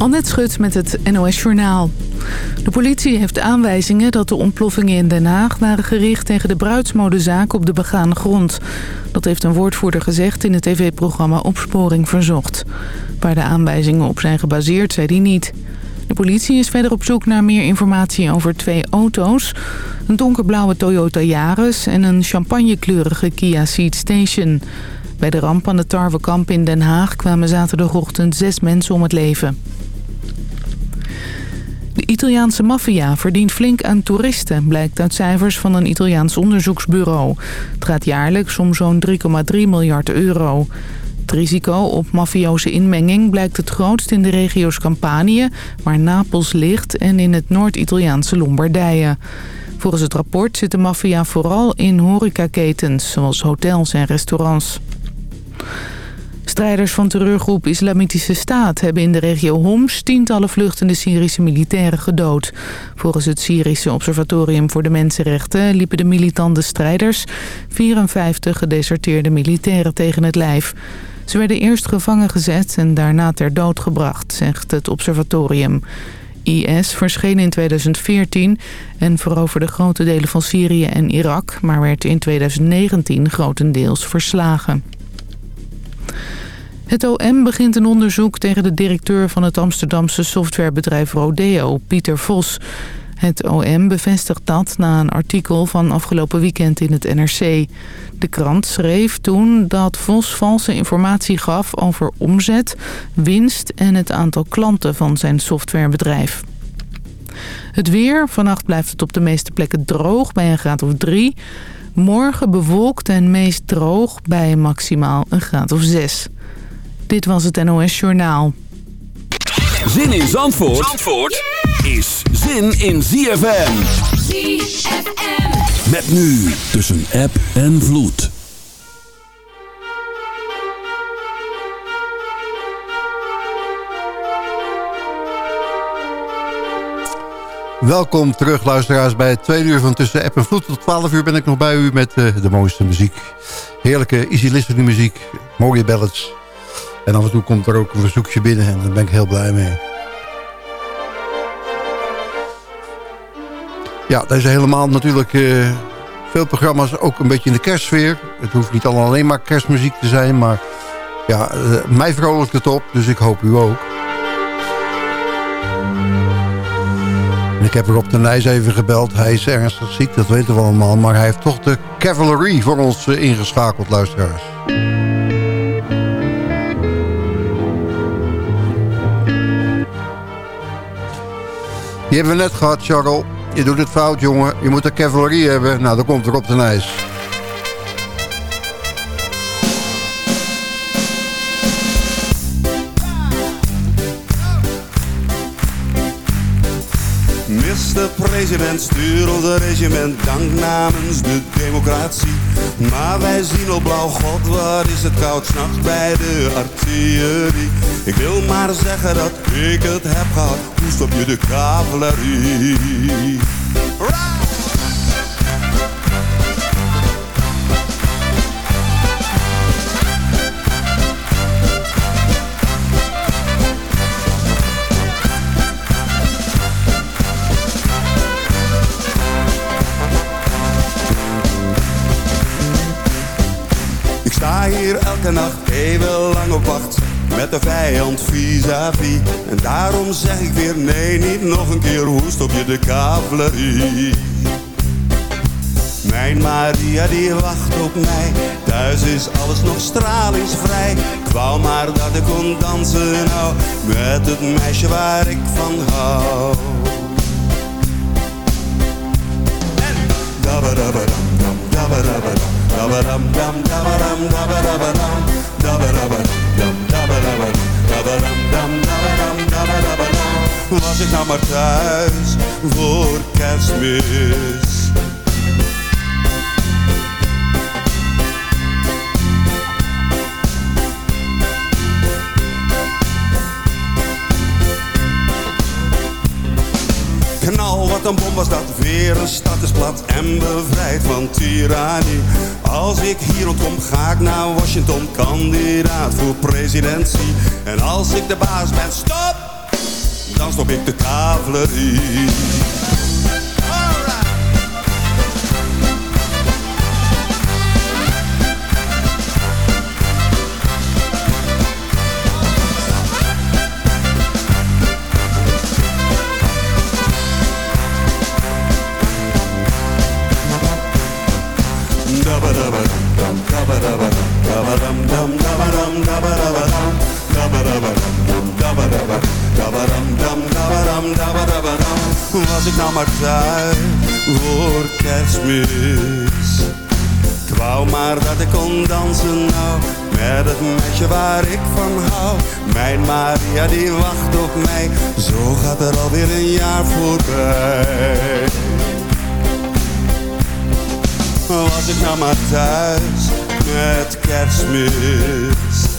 Annette Schut met het NOS Journaal. De politie heeft aanwijzingen dat de ontploffingen in Den Haag... waren gericht tegen de bruidsmodezaak op de begane grond. Dat heeft een woordvoerder gezegd in het tv-programma Opsporing Verzocht. Waar de aanwijzingen op zijn gebaseerd, zei hij niet. De politie is verder op zoek naar meer informatie over twee auto's. Een donkerblauwe Toyota Yaris en een champagnekleurige Kia Ceed Station... Bij de ramp aan de Tarwekamp in Den Haag kwamen zaterdagochtend zes mensen om het leven. De Italiaanse maffia verdient flink aan toeristen, blijkt uit cijfers van een Italiaans onderzoeksbureau. Het gaat jaarlijks om zo'n 3,3 miljard euro. Het risico op mafioze inmenging blijkt het grootst in de regio's Campanië, waar Napels ligt, en in het Noord-Italiaanse Lombardije. Volgens het rapport zit de maffia vooral in horecaketens, zoals hotels en restaurants. Strijders van terreurgroep Islamitische Staat hebben in de regio Homs tientallen vluchtende Syrische militairen gedood. Volgens het Syrische Observatorium voor de Mensenrechten liepen de militante strijders 54 gedeserteerde militairen tegen het lijf. Ze werden eerst gevangen gezet en daarna ter dood gebracht, zegt het observatorium. IS verscheen in 2014 en veroverde grote delen van Syrië en Irak... maar werd in 2019 grotendeels verslagen. Het OM begint een onderzoek tegen de directeur van het Amsterdamse softwarebedrijf Rodeo, Pieter Vos. Het OM bevestigt dat na een artikel van afgelopen weekend in het NRC. De krant schreef toen dat Vos valse informatie gaf over omzet, winst en het aantal klanten van zijn softwarebedrijf. Het weer. Vannacht blijft het op de meeste plekken droog bij een graad of drie. Morgen bewolkt en meest droog bij maximaal een graad of zes. Dit was het NOS Journaal. Zin in Zandvoort, Zandvoort is zin in ZFM. ZFM. Met nu tussen app en vloed. Welkom terug luisteraars bij het tweede uur van Tussen App en Vloed. Tot 12 uur ben ik nog bij u met uh, de mooiste muziek. Heerlijke easy listening muziek, mooie ballads. En af en toe komt er ook een verzoekje binnen en daar ben ik heel blij mee. Ja, deze helemaal natuurlijk uh, veel programma's ook een beetje in de kerstsfeer. Het hoeft niet alleen maar kerstmuziek te zijn, maar ja, uh, mij vrolijkt het op, dus ik hoop u ook. Ik heb Rob de Nijs even gebeld. Hij is ernstig ziek, dat weten we allemaal. Maar hij heeft toch de Cavalry voor ons uh, ingeschakeld, luisteraars. Die hebben we net gehad, Charles. Je doet het fout, jongen. Je moet de cavalerie hebben. Nou, dan komt op de ijs. Mr. President, stuur ons een regiment dank namens de democratie. Maar wij zien op blauw, god, wat is het koud s'nachts bij de artillerie. Ik wil maar zeggen dat ik het heb gehad, hoe stop je de cavalerie? Elke nacht even lang op wacht met de vijand vis-à-vis. En daarom zeg ik weer nee, niet nog een keer, hoe stop je de cavalerie? Mijn Maria die wacht op mij, thuis is alles nog stralingsvrij. Ik wou maar dat ik kon dansen nou, met het meisje waar ik van hou. En dabadabadam, dabadam, dam, dam, Was ik nou maar thuis voor kerstmis. Wat een bom was dat, weer een stad is plat en bevrijd van tirannie. Als ik hier ontkom, ga ik naar Washington, kandidaat voor presidentie. En als ik de baas ben, stop! dan stop ik de cavalerie. Was ik nou maar thuis voor kerstmis Ik wou maar dat ik kon dansen nou Met het meisje waar ik van hou Mijn Maria die wacht op mij Zo gaat er alweer een jaar voorbij Was ik nou maar thuis met kerstmis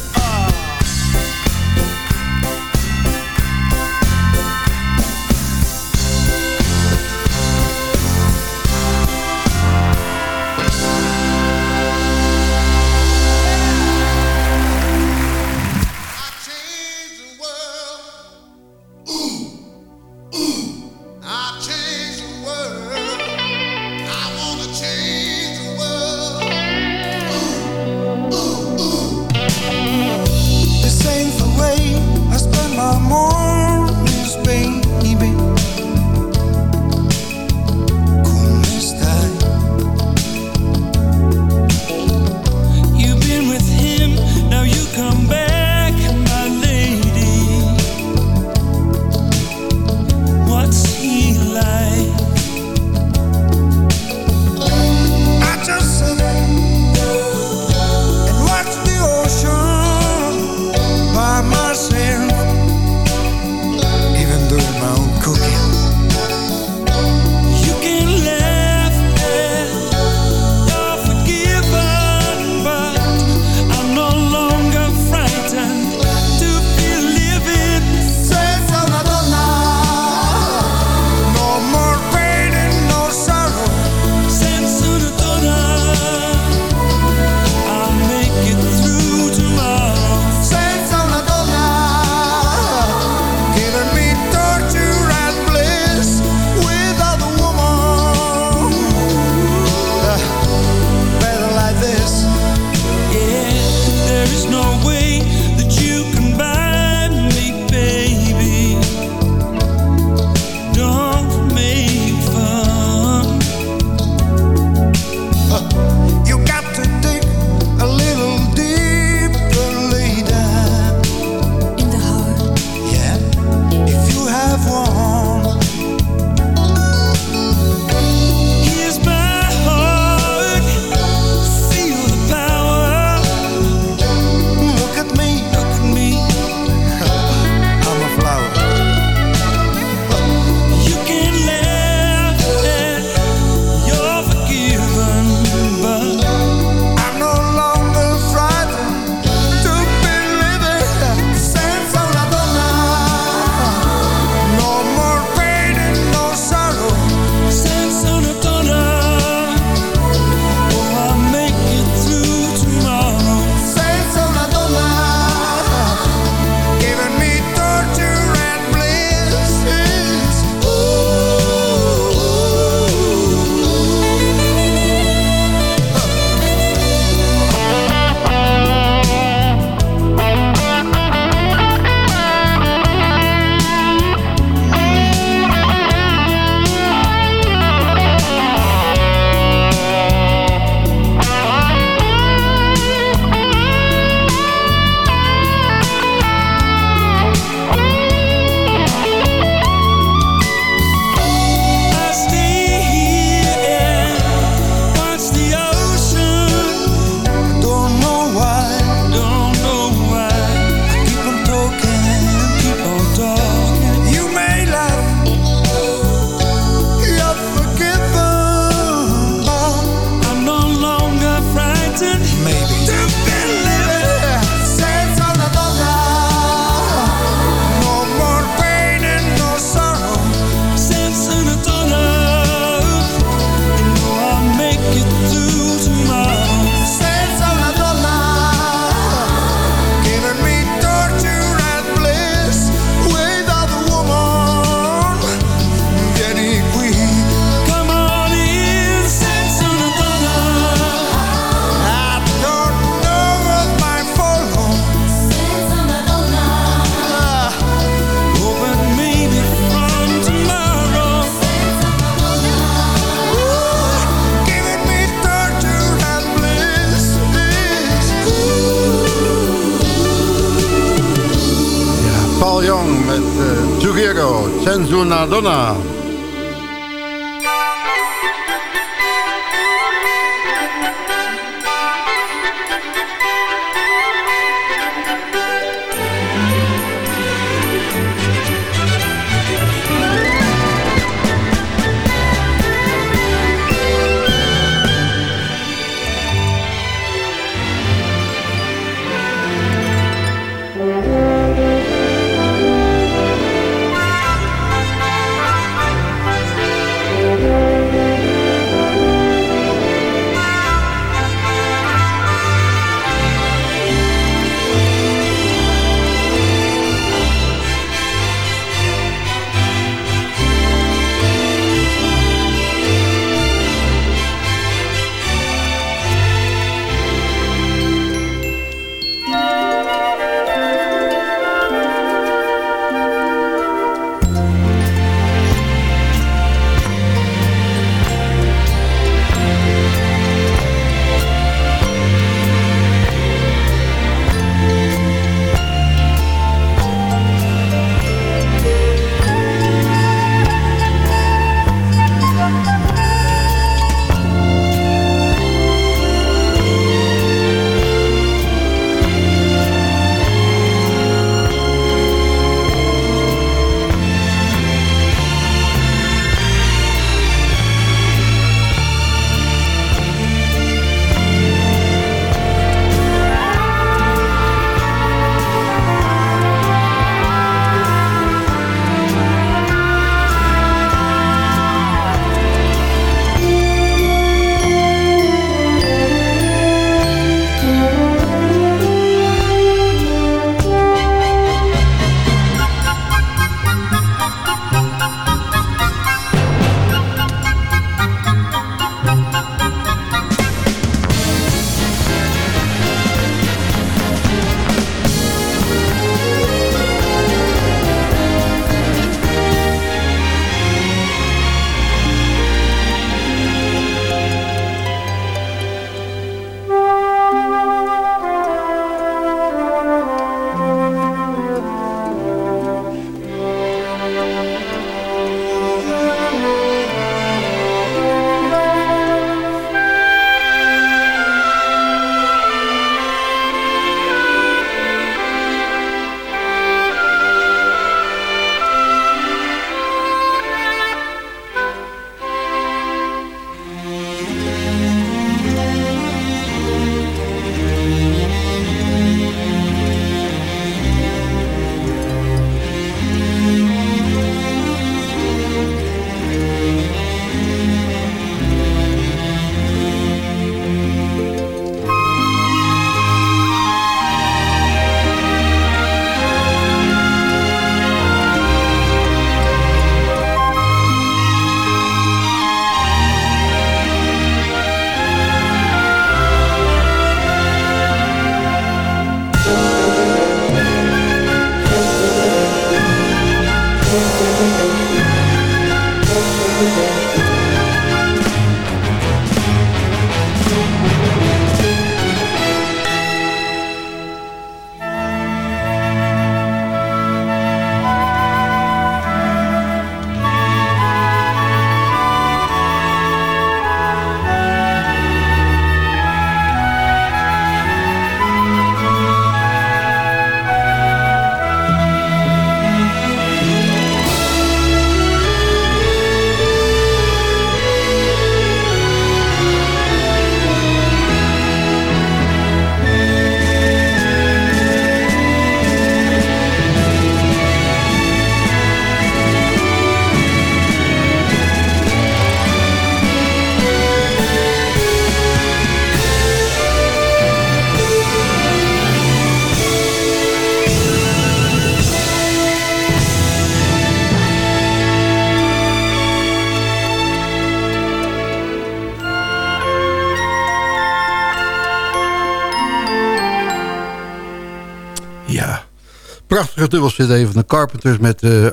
prachtige dubbels cd van de Carpenters... met uh,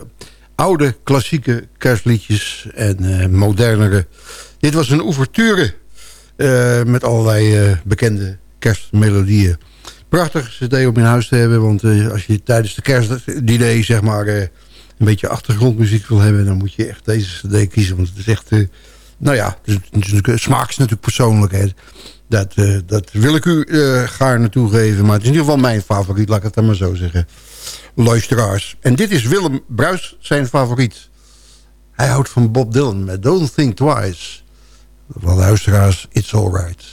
oude klassieke kerstliedjes en uh, modernere. Dit was een ouverture uh, met allerlei bekende kerstmelodieën. Prachtige cd om in huis te hebben. Want als je tijdens de kerstdiner zeg maar, een beetje achtergrondmuziek wil hebben... dan moet je echt deze cd kiezen. Want het is echt... nou ja, het smaak is natuurlijk persoonlijkheid. Dat, dat wil ik u gaar naartoe geven. Maar het is in ieder geval mijn favoriet, laat ik het dan maar zo zeggen. Luisteraars. En dit is Willem Bruis zijn favoriet. Hij houdt van Bob Dylan met Don't Think Twice. Van luisteraars, It's Alright.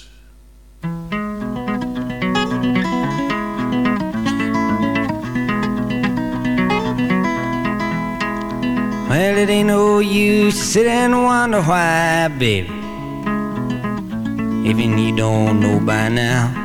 Well, it ain't no use to sit and wonder why, baby. Even you don't know by now.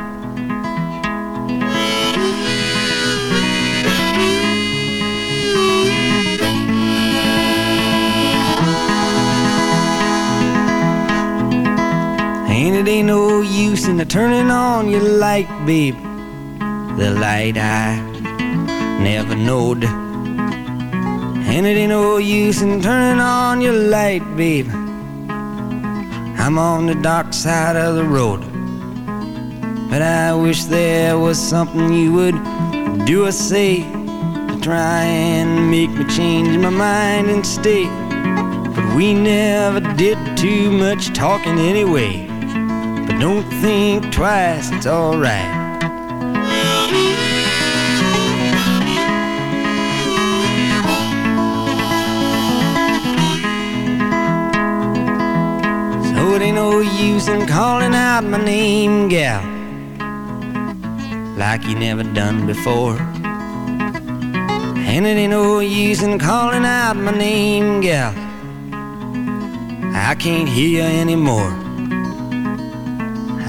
And it ain't no use in turning on your light, babe. The light I never knowed. And it ain't no use in turning on your light, babe. I'm on the dark side of the road. But I wish there was something you would do or say to try and make me change my mind and stay. But we never did too much talking anyway. Don't think twice, it's alright. So it ain't no use in calling out my name, gal, like you never done before. And it ain't no use in calling out my name, gal. I can't hear you anymore.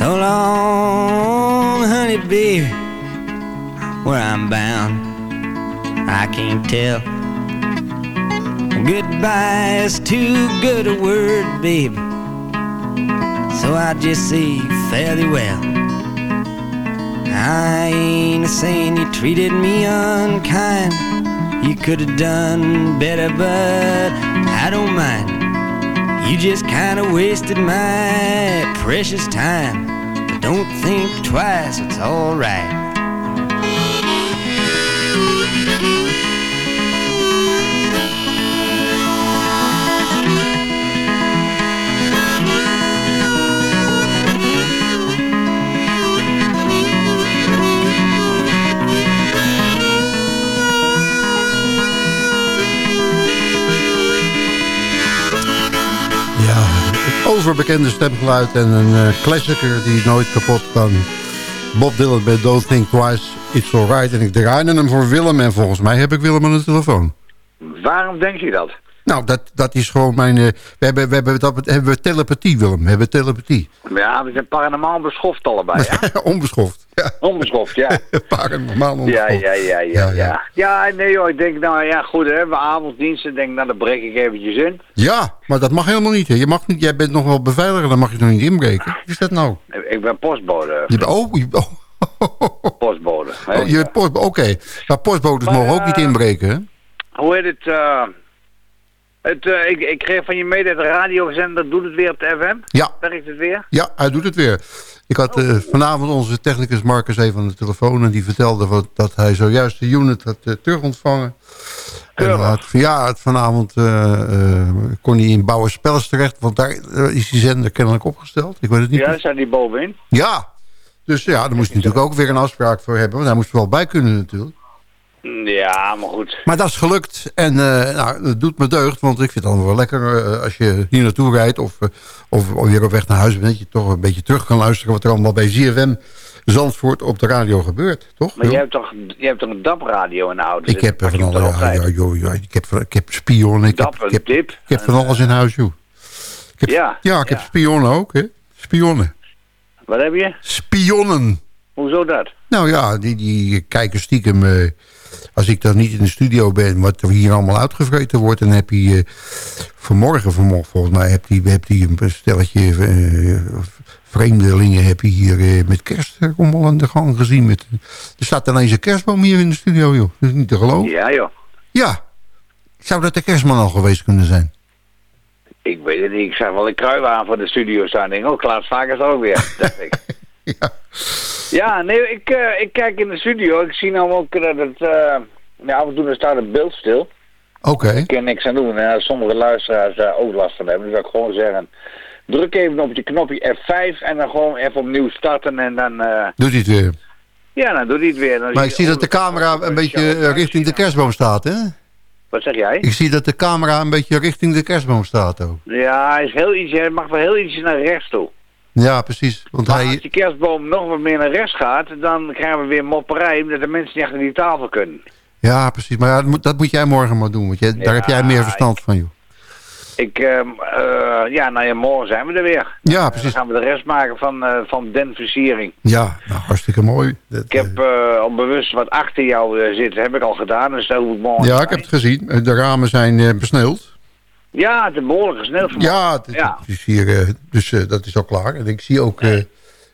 So long, honey, baby, where I'm bound, I can't tell. Goodbye is too good a word, baby. So I just say fairly well. I ain't saying you treated me unkind. You could have done better, but I don't mind. You just kinda wasted my precious time. But don't think twice, it's alright. Overbekende stemgeluid en een uh, klassieker die nooit kapot kan. Bob Dylan bij Don't Think Twice, It's Alright. En ik draaide hem voor Willem en volgens mij heb ik Willem aan de telefoon. Waarom denk je dat? Nou, dat, dat is gewoon mijn... Uh, we hebben, we hebben, dat, hebben we telepathie, Willem. We hebben telepathie. Ja, we zijn paranormaal beschoft allebei, ja? onbeschoft. Ja. Onbeschoft, ja. paranormaal onbeschoft. Ja, ja, ja, ja, ja. Ja, nee joh, ik denk, nou ja, goed, hè, we avonddiensten, denk, nou, dan breek ik eventjes in. Ja, maar dat mag helemaal niet, hè. Je mag niet, jij bent nog wel beveiliger, dan mag je nog niet inbreken. Wat is dat nou? Ik ben postbode. Je, oh, je, oh. Postbode. Oh, je postbode, oké. Maar postbodes mogen ook niet eh, inbreken, hè? Hoe heet het, uh, het, uh, ik, ik kreeg van je mee dat de radiozender doet het weer op de FM. Ja. Werkt het weer? Ja, hij doet het weer. Ik had uh, vanavond onze technicus Marcus even aan de telefoon... en die vertelde wat, dat hij zojuist de unit had uh, terug ontvangen. En had, ja, het vanavond kon hij in Bouwerspels terecht... want daar is die zender kennelijk opgesteld. Ik weet het niet. Ja, zijn die bovenin? Ja, dus ja, daar moest hij natuurlijk ook weer een afspraak voor hebben... want hij moest er wel bij kunnen natuurlijk. Ja, maar goed. Maar dat is gelukt en uh, nou, het doet me deugd, want ik vind het dan wel lekker uh, als je hier naartoe rijdt of, uh, of weer op weg naar huis bent, je toch een beetje terug kan luisteren wat er allemaal bij ZFM Zandvoort op de radio gebeurt, toch? Maar je hebt toch, je hebt toch een DAP-radio in de auto? Ik heb van alle, ja, joh, ja, ik heb, ik heb spionnen, ik DAP, heb, ik heb, dip, ik heb van alles in huis, joh. Ik heb, ja, ja, ik heb spionnen ook, hè. Spionnen. Wat heb je? Spionnen. Hoezo dat? Nou ja, die, die kijken stiekem... Als ik dan niet in de studio ben... wat er hier allemaal uitgevreten wordt... dan heb je uh, vanmorgen, vanmorgen volgens mij... heb je heb een stelletje uh, vreemdelingen... heb je hier met kerst allemaal aan de gang gezien. Met, er staat ineens een kerstboom hier in de studio, joh. Dat is niet te geloven. Ja, joh. Ja. Zou dat de kerstman al geweest kunnen zijn? Ik weet het niet. Ik zag wel een kruiwaan voor de studio staan. Ik, oh, Klaas Vaak is ook weer, dacht ik. ja. Ja, nee, ik, uh, ik kijk in de studio. Ik zie nou ook dat het... Uh, ja, af en toe staat het beeld stil. Oké. Okay. Ik kan niks aan doen. En sommige luisteraars daar ook last van hebben. Dus zou ik gewoon zeggen... Druk even op je knopje F5 en dan gewoon even opnieuw starten en dan... Doet hij het weer? Ja, dan doet hij het weer. Dan maar ik zie dat de camera een beetje richting de kerstboom staat, hè? Wat zeg jij? Ik zie dat de camera een beetje richting de kerstboom staat ook. Ja, hij, is heel iets, hij mag wel heel iets naar rechts toe. Ja, precies. Want maar hij... als die kerstboom nog wat meer naar rechts gaat, dan krijgen we weer mopperij, omdat de mensen niet achter die tafel kunnen. Ja, precies. Maar ja, dat, moet, dat moet jij morgen maar doen, want jij, ja, daar heb jij meer verstand ik, van, joh. Ik, uh, uh, ja, nou ja, morgen zijn we er weer. Ja, precies. Dan gaan we de rest maken van, uh, van den versiering. Ja, nou, hartstikke mooi. Dat, ik heb al bewust wat achter jou zitten, heb ik al gedaan, dus dat ik morgen Ja, ik heb het gezien. De ramen zijn besneeuwd. Ja, het is behoorlijk gesneld. Ja, het, ja. Het is hier, uh, dus uh, dat is al klaar. En ik zie ook uh,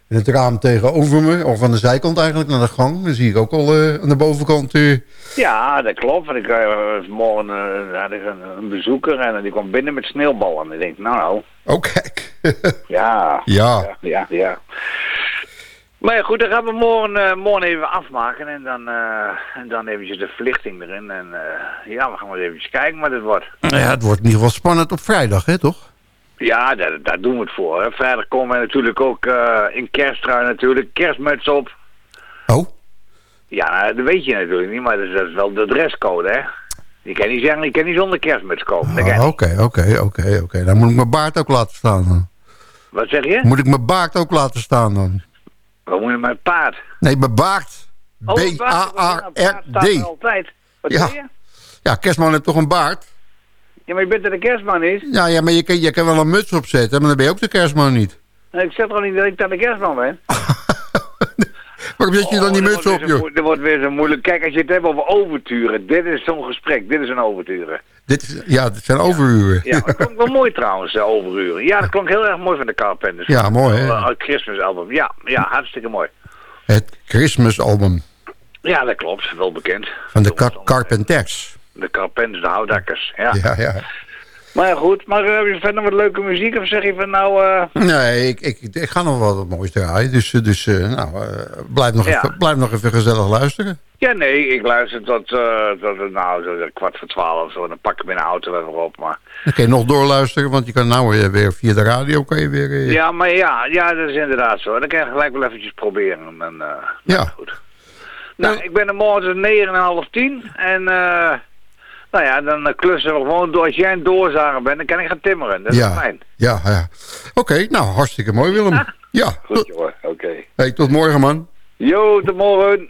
in het raam tegenover me, of aan de zijkant eigenlijk, naar de gang. Dan zie ik ook al aan de bovenkant... Ja, dat klopt. Want ik morgen had ik een, een, bezoeker en die kwam binnen met sneeuwballen. En ik denk, nou nou. Oh, kijk. ja. Ja. Ja, ja. Maar ja, goed, dan gaan we morgen, uh, morgen even afmaken en dan, uh, en dan eventjes de verlichting erin. En uh, ja, we gaan maar eventjes kijken wat het wordt. Nou ja, het wordt in ieder geval spannend op vrijdag, hè, toch? Ja, daar, daar doen we het voor. Hè. Vrijdag komen we natuurlijk ook in kersttrui natuurlijk, kerstmuts op. Oh? Ja, nou, dat weet je natuurlijk niet, maar dat is, dat is wel de dresscode, hè. Je kan niet zeggen, je kan niet zonder kerstmuts komen. Oké, oké, oké, oké. Dan moet ik mijn baard ook laten staan dan. Wat zeg je? Moet ik mijn baard ook laten staan dan? Wat moet je met paard? Nee, mijn baard. Oh, B-A-R-D. altijd. Wat ja. je? Ja, kerstman heeft toch een baard? Ja, maar je bent er de kerstman niet? Ja, ja maar je kan, je kan wel een muts opzetten, maar dan ben je ook de kerstman niet. Nee, ik zeg toch niet dat ik dan de kerstman ben? Waarom zet je dan die muts op, joh? Dat wordt weer zo moeilijk. Kijk, als je het hebt over overturen. Dit is zo'n gesprek. Dit is een overturen. Dit is, ja, dit zijn overuren. Ja, dat klonk wel mooi trouwens, uh, overuren. Ja, dat klonk heel erg mooi van de Carpenters. Ja, mooi hè? Het Christmas album. Ja, ja, hartstikke mooi. Het Christmas album. Ja, dat klopt. Wel bekend. Van de Car Carpenters. De Carpenters, de houtdakkers. Ja, ja. ja. Maar goed. Maar heb je verder wat leuke muziek of zeg je van nou... Uh... Nee, ik, ik, ik, ga nog wel wat moois draaien. Dus, dus uh, nou, blijf, nog ja. even, blijf nog even gezellig luisteren. Ja, nee, ik luister tot, tot nou, kwart voor twaalf zo. Dan pak ik mijn auto weer op. Maar... Dan kun je nog doorluisteren, want je kan nou weer via de radio kan je weer... Ja, maar ja, ja, dat is inderdaad zo. Dan kan je gelijk wel eventjes proberen. En, ja. goed. Nou, ik ben er morgen tussen negen en half tien. En... Nou ja, dan klussen we gewoon door. Als jij een doorzager bent, dan kan ik gaan timmeren. Dat ja. is fijn. Ja, ja. Oké, okay, nou, hartstikke mooi Willem. Ja. ja. Goed joh, oké. Okay. Hey, tot morgen man. Jo, tot morgen.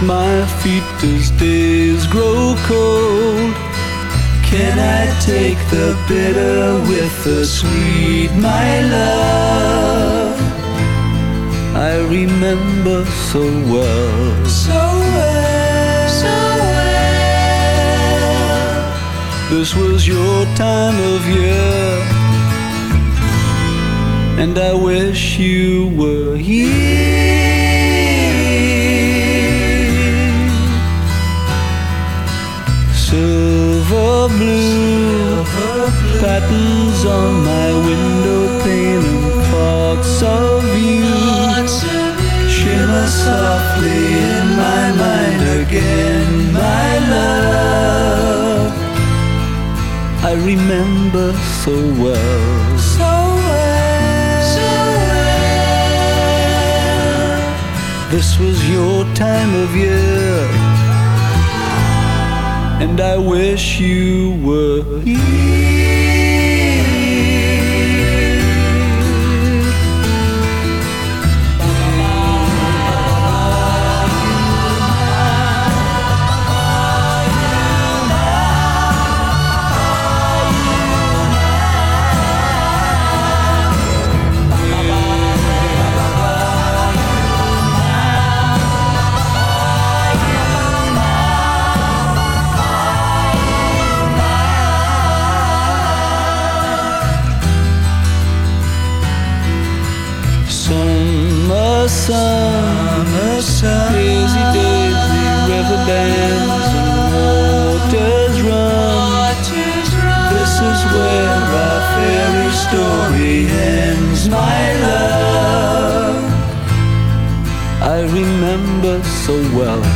Beneath my feet as days grow cold. Can I take the bitter with the sweet, my love? I remember so well, so well, so well. This was your time of year, and I wish you were here. Blue, patterns on my window pane and thoughts of you shimmer softly in my mind again, my love. I remember so well. So well. So well. This was your time of year. And I wish you were here. So well.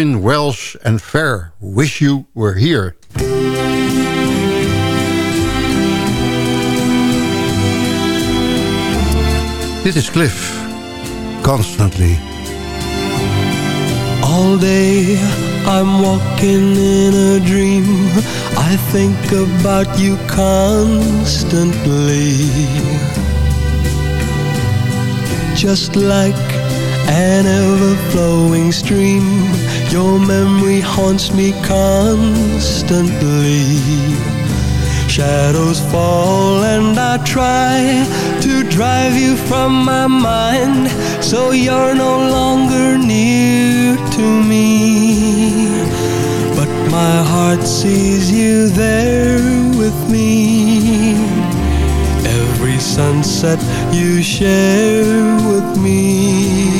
Marvin, Welsh en Fair. Wish You Were Here. Dit is Cliff. Constantly. All day I'm walking in a dream. I think about you constantly. Just like an ever flowing stream, your memory haunts me constantly. Shadows fall and I try to drive you from my mind so you're no longer near to me. But my heart sees you there with me. Every sunset you share with me.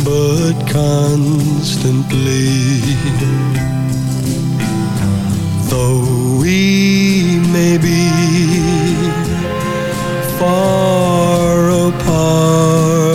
but constantly. Though we may be far apart,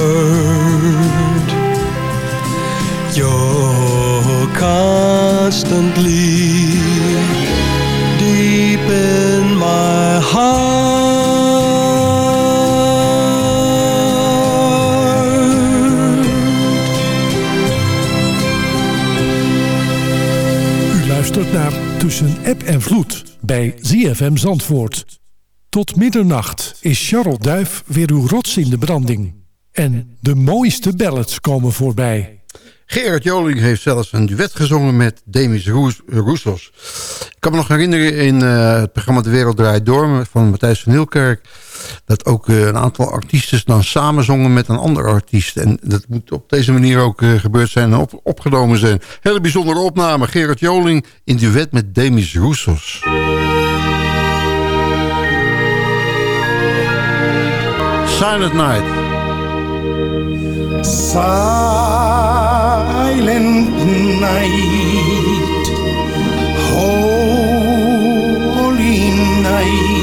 App en Vloed bij ZFM Zandvoort. Tot middernacht is Charles Duif weer uw rots in de branding. En de mooiste ballads komen voorbij. Gerard Joling heeft zelfs een duet gezongen met Demis Roussos. Ik kan me nog herinneren in uh, het programma De Wereld Draait Door... van Matthijs van Nieuwkerk... dat ook uh, een aantal artiesten dan samen zongen met een ander artiest. En dat moet op deze manier ook uh, gebeurd zijn en op, opgenomen zijn. Hele bijzondere opname. Gerard Joling in duet met Demis Roussos. Silent Night. Silent night, holy night,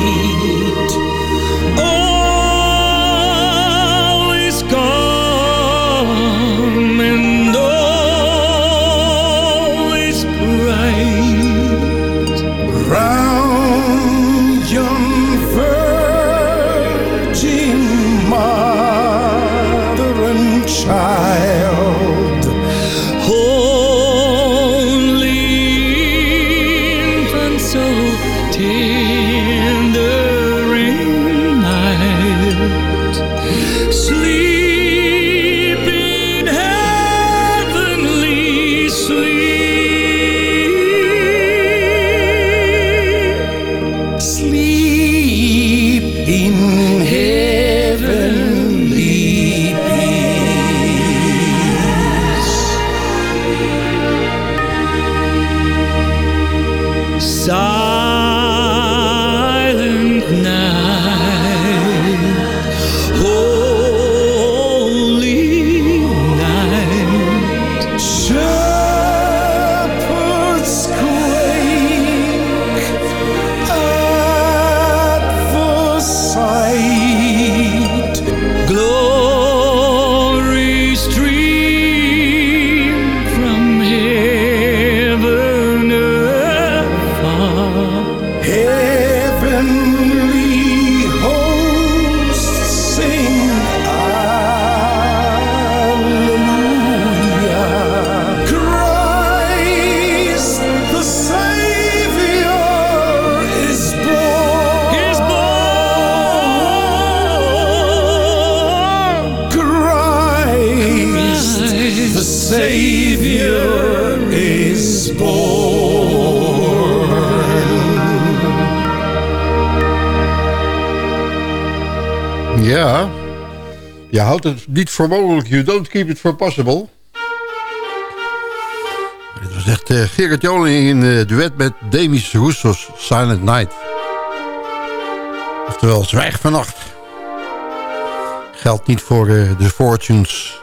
houdt het niet voor mogelijk. You don't keep it for possible. Dit was echt uh, Gerrit Joling in uh, duet met Demis Roussos, Silent Night. Oftewel, zwijg vannacht. Geldt niet voor uh, de Fortunes.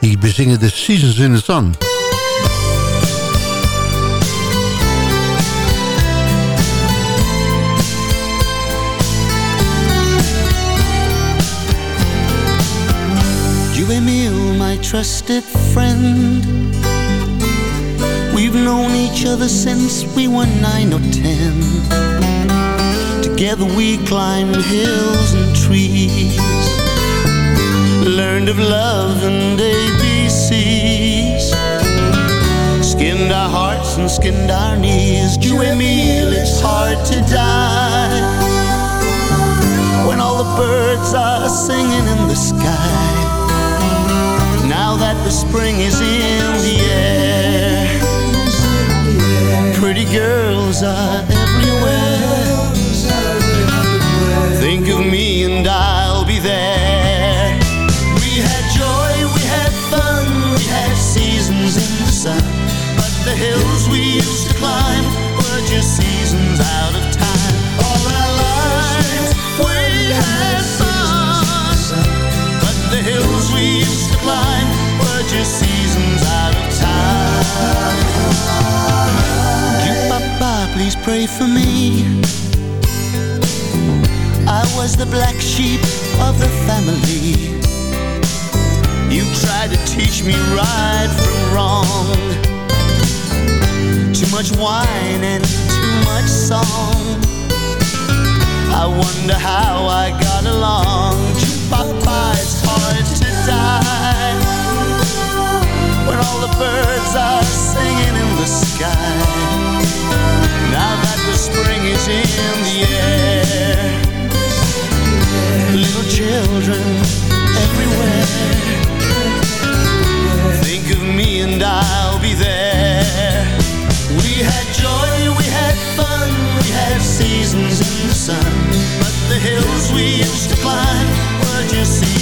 Die bezingen de Seasons in the Sun. My trusted friend. We've known each other since we were nine or ten. Together we climbed hills and trees, learned of love and ABCs, skinned our hearts and skinned our knees. You, Emil, it's hard to die when all the birds are singing in the sky. Now that the spring is in the air, pretty girls are everywhere. Think of me and I'll be there. We had joy, we had fun, we had seasons in the sun. But the hills we used to climb were just seasons out of time. All our lives we had were seasons out of time. You, Papa, please pray for me. I was the black sheep of the family. You tried to teach me right from wrong. Too much wine and too much song. I wonder how I got along. Papa, all the birds are singing in the sky. Now that the spring is in the air, little children everywhere. Think of me and I'll be there. We had joy, we had fun, we had seasons in the sun. But the hills we used to climb were just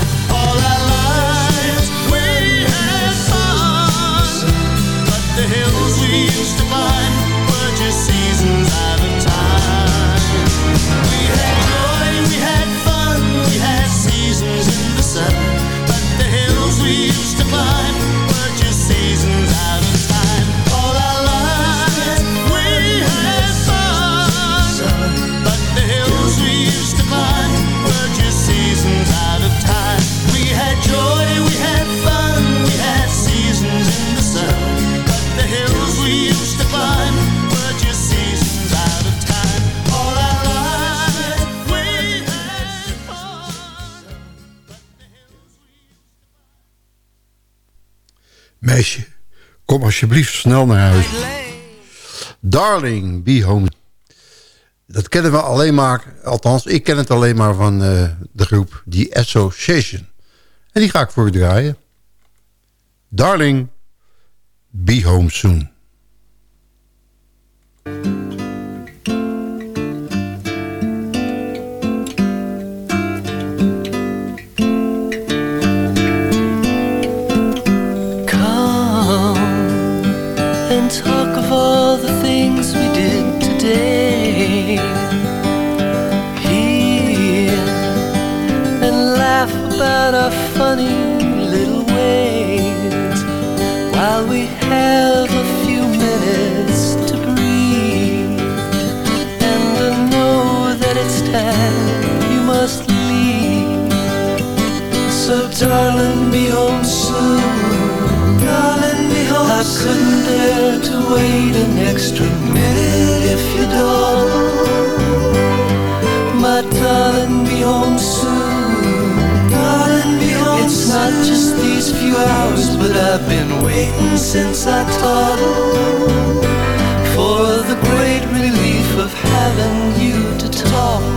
Alsjeblieft snel naar huis. Darling, be home. Dat kennen we alleen maar, althans ik ken het alleen maar van eh, de groep The Association. En die ga ik voor u draaien. Darling, be home soon. Wait an extra minute if you don't. My darling, be home soon. Darling, be home It's not just these few hours, but I've been waiting since I toddled for the great relief of having you to talk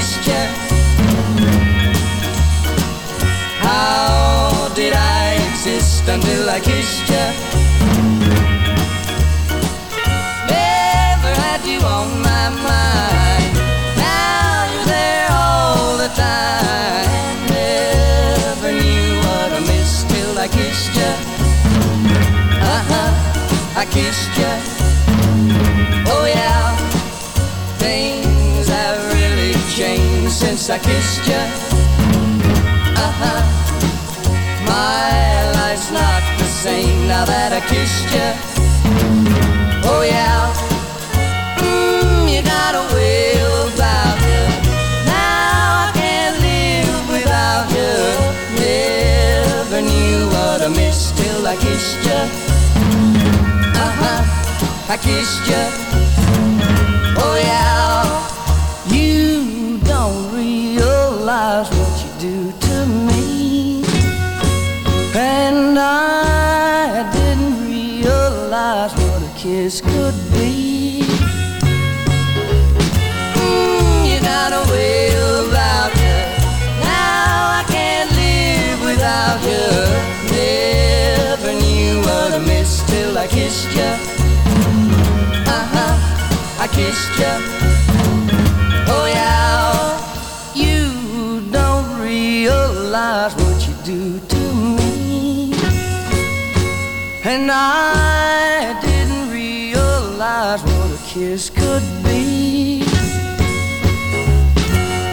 you. How did I exist until I kissed you? Never had you on my mind. Now you're there all the time. Never knew what I missed till I kissed you. Uh huh, I kissed you. I kissed you. Uh huh. My life's not the same now that I kissed you. Oh yeah, mm, you got a way about you. Now I can't live without you. Never knew what I missed till I kissed you. Uh huh, I kissed you. Do to me. And I didn't realize what a kiss could be. Mm, you got a way about you. Now I can't live without you. Never knew what I missed till I kissed you. Uh huh, I kissed you. Oh yeah, realize what you do to me. And I didn't realize what a kiss could be.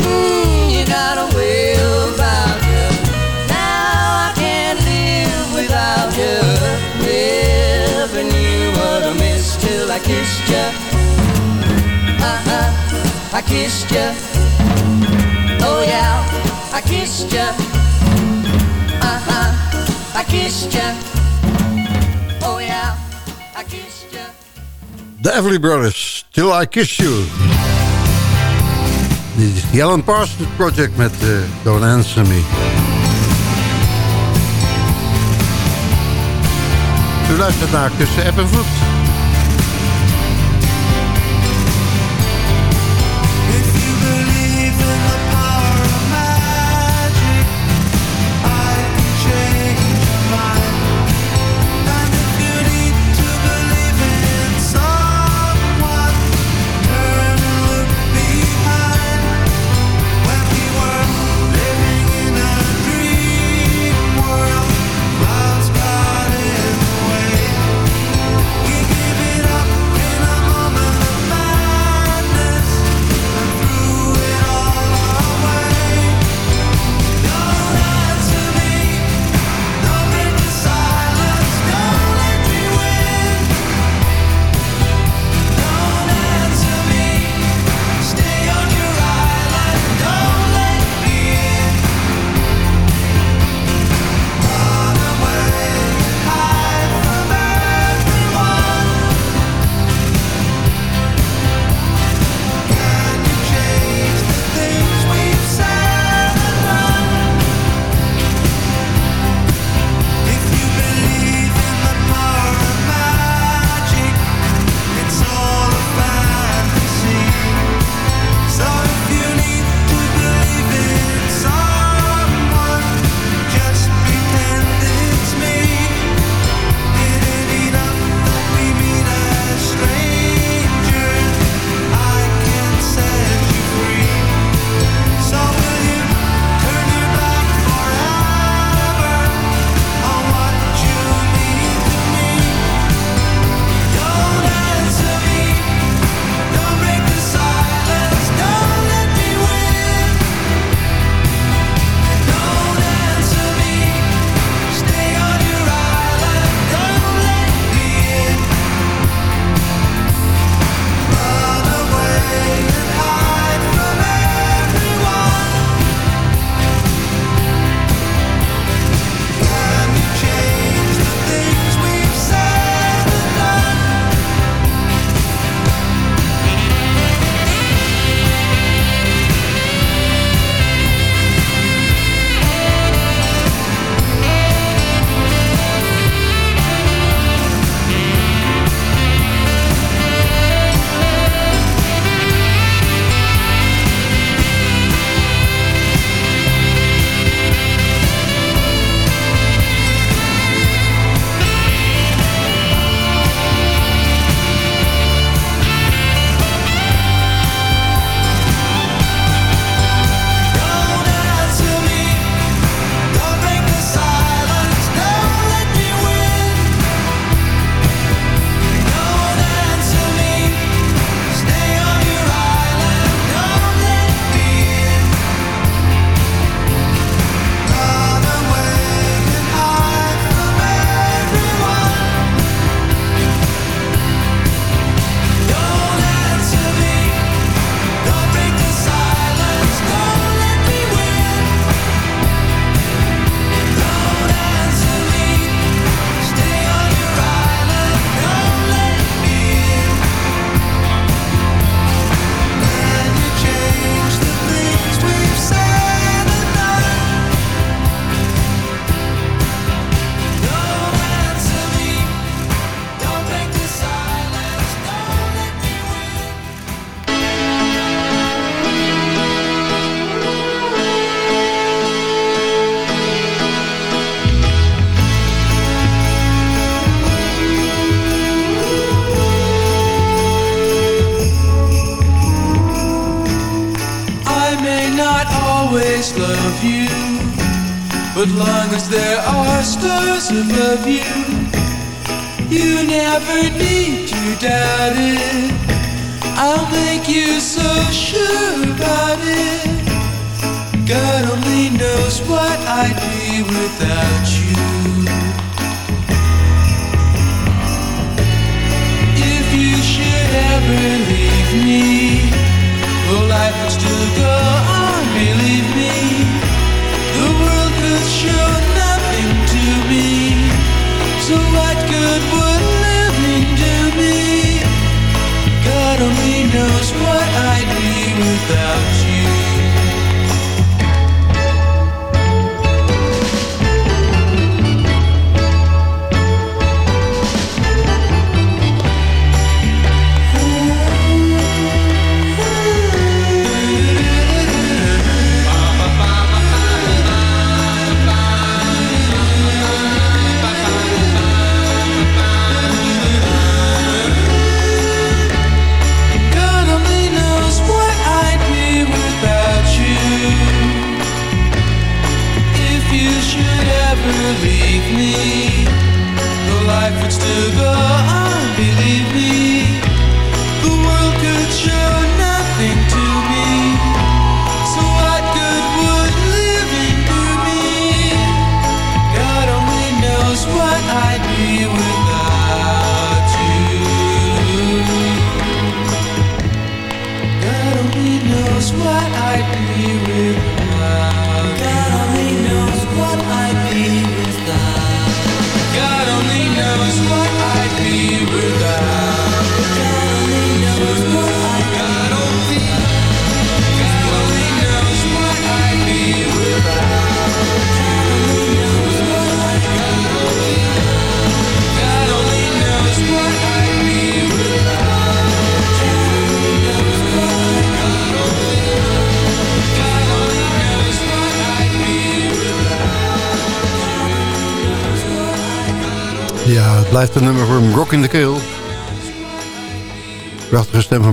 Mm, you got a way about you. Now I can't live without you. Never knew what I missed till I kissed you. Uh huh, I kissed you. Oh yeah, I kissed. Uh huh, I kissed. Oh yeah, I kissed you. The Everly Brothers, Till I Kiss You. Dit is the Alan Parsons Project met uh, Don't Answer Me. U luistert naar Tussen App en Vloed.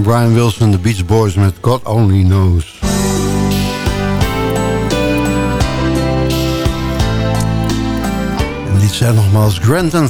Brian Wilson, de Beach Boys met God Only Knows. En dit zijn nogmaals Grant en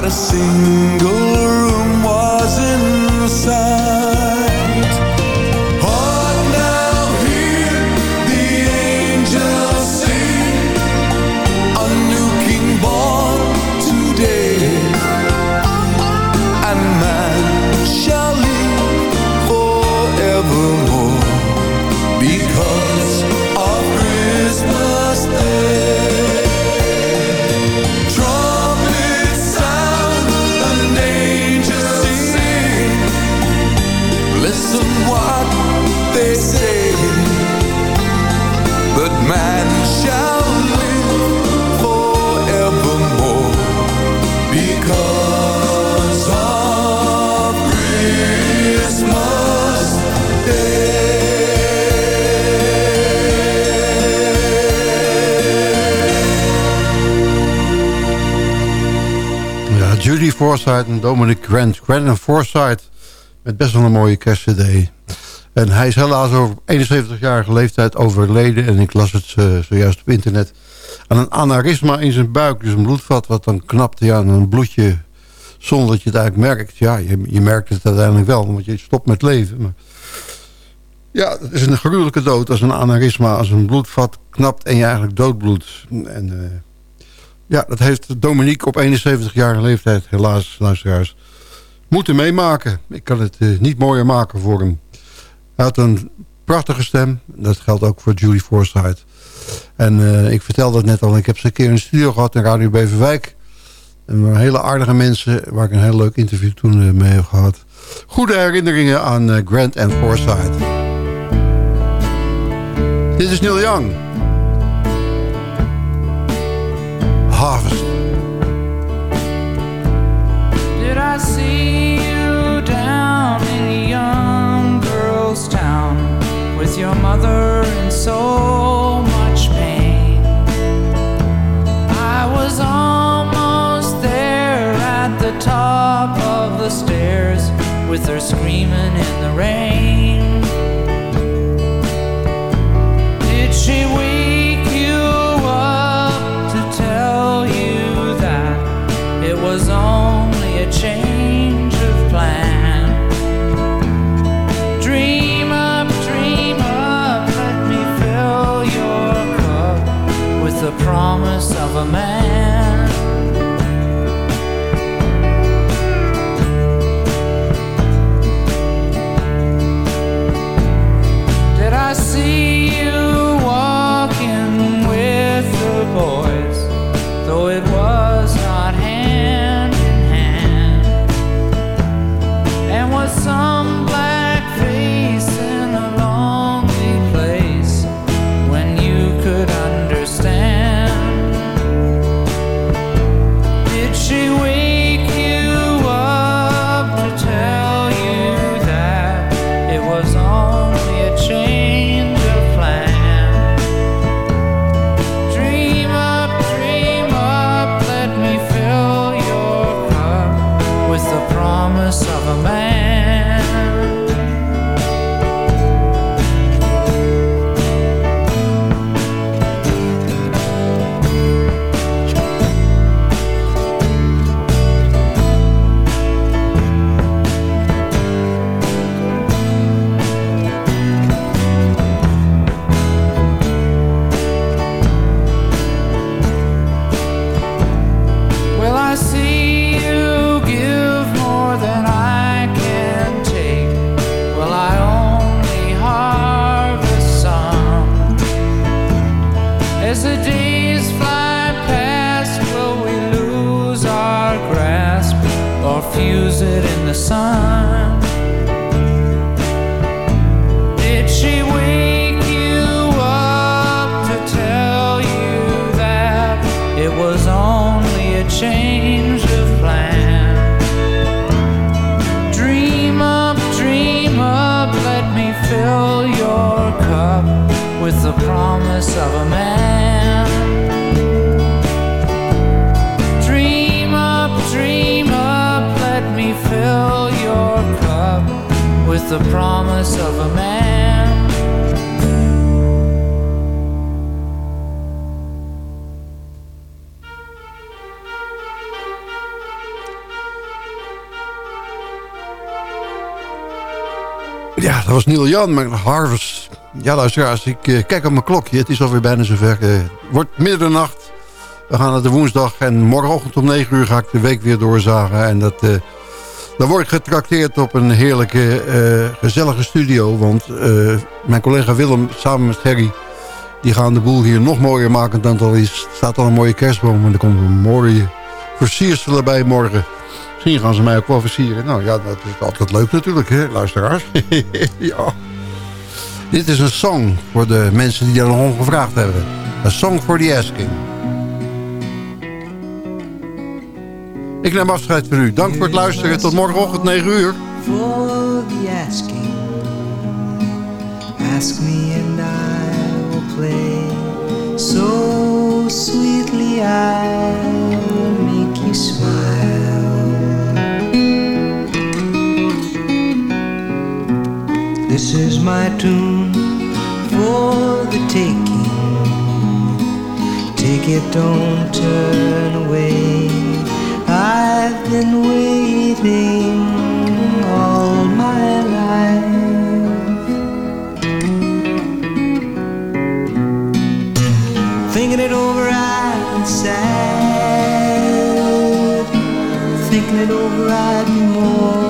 not a single Judy Forsyth en Dominic Grant. Grant en Forsyth met best wel een mooie kerstcd. En hij is helaas over 71-jarige leeftijd overleden. En ik las het uh, zojuist op internet. Aan een aneurysma in zijn buik. Dus een bloedvat wat dan knapte ja, aan een bloedje. Zonder dat je het eigenlijk merkt. Ja, je, je merkt het uiteindelijk wel. Want je stopt met leven. Maar ja, het is een gruwelijke dood als een aneurysma. Als een bloedvat knapt en je eigenlijk doodbloedt. En uh, ja, dat heeft Dominique op 71-jarige leeftijd, helaas, luisteraars, moeten meemaken. Ik kan het uh, niet mooier maken voor hem. Hij had een prachtige stem. Dat geldt ook voor Julie Forsyth. En uh, ik vertelde het net al, ik heb ze een keer in de studio gehad in Radio Beverwijk. En hele aardige mensen, waar ik een heel leuk interview toen uh, mee heb gehad. Goede herinneringen aan Grant en Forsyth. Dit is Neil Young. Harvest. Did I see you down in a young girl's town with your mother in so much pain? I was almost there at the top of the stairs with her screaming in the rain. A man. Young met Harvest. Ja, luisteraars, ik uh, kijk op mijn klokje. Het is alweer bijna zover. Het wordt middernacht. We gaan naar de woensdag. En morgenochtend om 9 uur ga ik de week weer doorzagen. En dat, uh, dan word ik getrakteerd op een heerlijke, gezellige studio. Want mijn collega Willem samen met Harry... die gaan de boel hier nog mooier maken dan het al is. Er staat al een mooie kerstboom. En er komt een mooie versierselen bij morgen. Misschien gaan ze mij ook wel versieren. Nou ja, dat is altijd leuk natuurlijk, hè, luisteraars. ja. Dit is een song voor de mensen die daar nog om gevraagd hebben. A song for the asking. Ik neem afscheid van u. Dank voor het luisteren. Tot morgenochtend 9 uur. For the asking. Ask me and I will play. So sweetly I will make you smile. This is my tune for the taking. Take it, don't turn away. I've been waiting all my life. Thinking it over, I'm sad. Thinking it over, I'd be more